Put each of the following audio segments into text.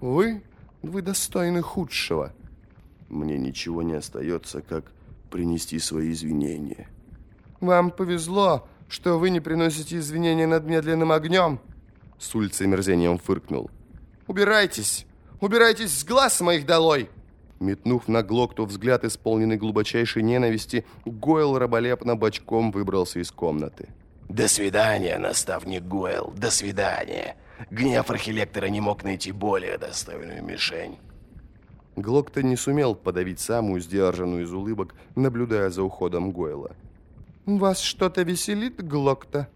Вы, вы достойны худшего. Мне ничего не остается, как принести свои извинения. Вам повезло, что вы не приносите извинения над медленным огнем. Суль с омерзением фыркнул. Убирайтесь! Убирайтесь с глаз моих долой! Метнув на Глокту взгляд, исполненный глубочайшей ненависти, Гойл раболепно бочком выбрался из комнаты. «До свидания, наставник Гойл, до свидания. Гнев архилектора не мог найти более достойную мишень». Глокта не сумел подавить самую сдержанную из улыбок, наблюдая за уходом Гойла. «Вас что-то веселит, Глокта?»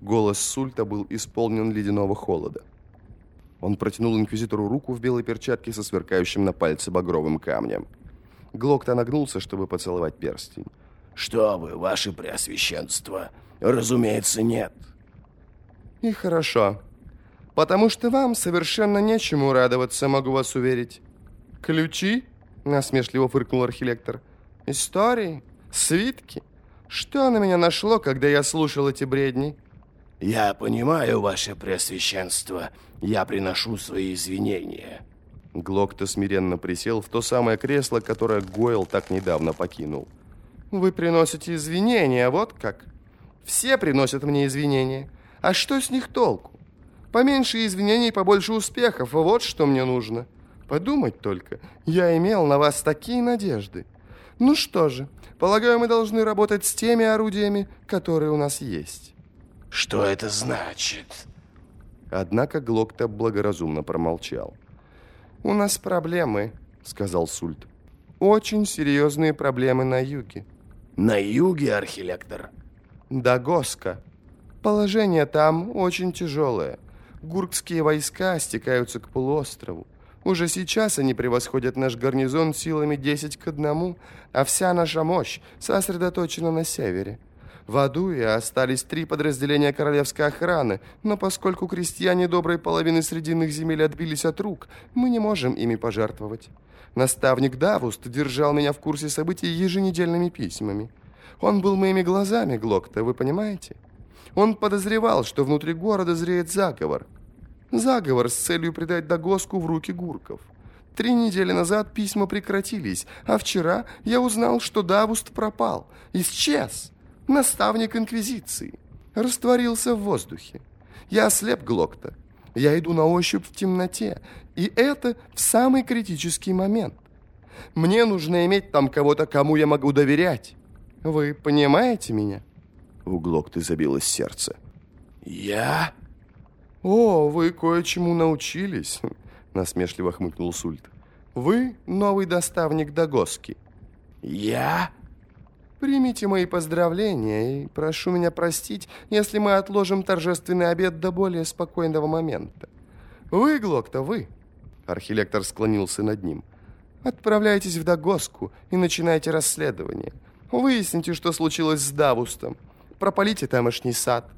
Голос Сульта был исполнен ледяного холода. Он протянул инквизитору руку в белой перчатке со сверкающим на пальце багровым камнем. Глокта нагнулся, чтобы поцеловать перстень. «Что вы, ваше преосвященство? Разумеется, нет». «И хорошо. Потому что вам совершенно нечему радоваться, могу вас уверить. Ключи?» — насмешливо фыркнул архилектор. «Истории? Свитки? Что на меня нашло, когда я слушал эти бредни?» «Я понимаю, ваше преосвященство. Я приношу свои извинения». Глокта смиренно присел в то самое кресло, которое Гойл так недавно покинул. «Вы приносите извинения, вот как? Все приносят мне извинения. А что с них толку? Поменьше извинений, побольше успехов, вот что мне нужно. Подумать только, я имел на вас такие надежды. Ну что же, полагаю, мы должны работать с теми орудиями, которые у нас есть». Что это значит? Однако Глокта благоразумно промолчал. «У нас проблемы», — сказал Сульт. «Очень серьезные проблемы на юге». «На юге, архилектор?» «Дагоска. Положение там очень тяжелое. Гуркские войска стекаются к полуострову. Уже сейчас они превосходят наш гарнизон силами 10 к 1, а вся наша мощь сосредоточена на севере. В Адуе остались три подразделения королевской охраны, но поскольку крестьяне доброй половины срединных земель отбились от рук, мы не можем ими пожертвовать. Наставник Давуст держал меня в курсе событий еженедельными письмами. Он был моими глазами, Глокта, вы понимаете? Он подозревал, что внутри города зреет заговор. Заговор с целью предать Дагоску в руки гурков. Три недели назад письма прекратились, а вчера я узнал, что Давуст пропал, исчез наставник Инквизиции, растворился в воздухе. Я ослеп Глокта. Я иду на ощупь в темноте, и это в самый критический момент. Мне нужно иметь там кого-то, кому я могу доверять. Вы понимаете меня?» У Глокты забилось сердце. «Я?» «О, вы кое-чему научились», — насмешливо хмыкнул Сульт. «Вы новый доставник Дагоски». «Я?» Примите мои поздравления и прошу меня простить, если мы отложим торжественный обед до более спокойного момента. Вы, Глокта, вы. Архилектор склонился над ним. Отправляйтесь в Дагоску и начинайте расследование. Выясните, что случилось с Давустом. Пропалите тамошний сад.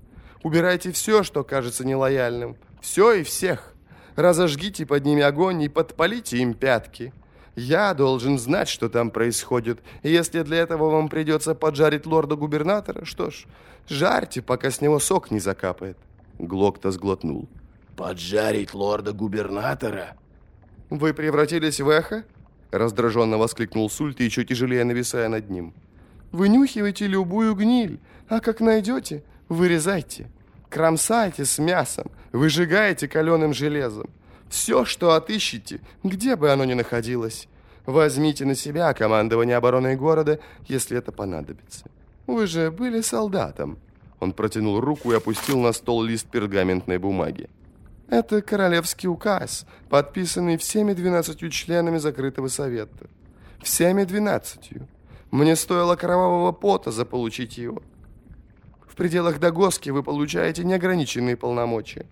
Убирайте все, что кажется нелояльным. Все и всех. Разожгите под ними огонь и подпалите им пятки. Я должен знать, что там происходит. И если для этого вам придется поджарить лорда-губернатора, что ж, жарьте, пока с него сок не закапает. Глокта сглотнул. Поджарить лорда-губернатора? Вы превратились в эхо? Раздраженно воскликнул Сульт, еще тяжелее нависая над ним. Вынюхивайте любую гниль, а как найдете, вырезайте. Кромсайте с мясом, выжигайте каленым железом. Все, что отыщете, где бы оно ни находилось. Возьмите на себя командование обороной города, если это понадобится. Вы же были солдатом. Он протянул руку и опустил на стол лист пергаментной бумаги. Это королевский указ, подписанный всеми двенадцатью членами закрытого совета. Всеми двенадцатью. Мне стоило кровавого пота заполучить его. В пределах Дагоски вы получаете неограниченные полномочия.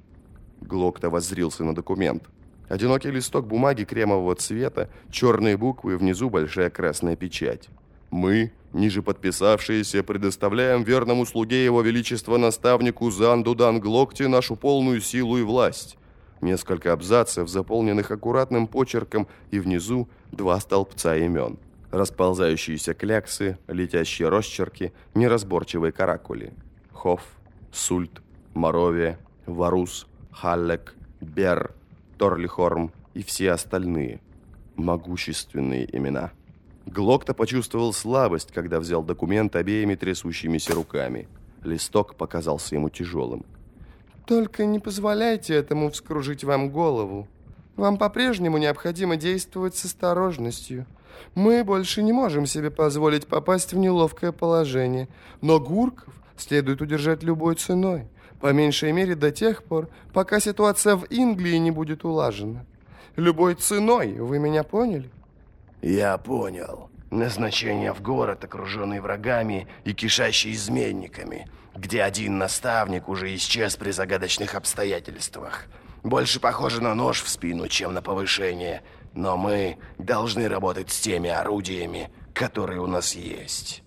Глокта воззрился на документ. Одинокий листок бумаги кремового цвета, черные буквы, внизу большая красная печать. Мы, ниже подписавшиеся, предоставляем верному слуге его величества наставнику Занду Данглокти нашу полную силу и власть. Несколько абзацев, заполненных аккуратным почерком, и внизу два столбца имен. Расползающиеся кляксы, летящие росчерки, неразборчивые каракули. Хофф, Сульт, Моровия, Варус, Халлек, Бер, Торлихорм, и все остальные могущественные имена. Глокта почувствовал слабость, когда взял документ обеими трясущимися руками. Листок показался ему тяжелым. «Только не позволяйте этому вскружить вам голову. Вам по-прежнему необходимо действовать с осторожностью. Мы больше не можем себе позволить попасть в неловкое положение, но Гурков следует удержать любой ценой, по меньшей мере до тех пор, пока ситуация в Инглии не будет улажена. Любой ценой, вы меня поняли?» Я понял. Назначение в город, окруженный врагами и кишащий изменниками, где один наставник уже исчез при загадочных обстоятельствах. Больше похоже на нож в спину, чем на повышение. Но мы должны работать с теми орудиями, которые у нас есть.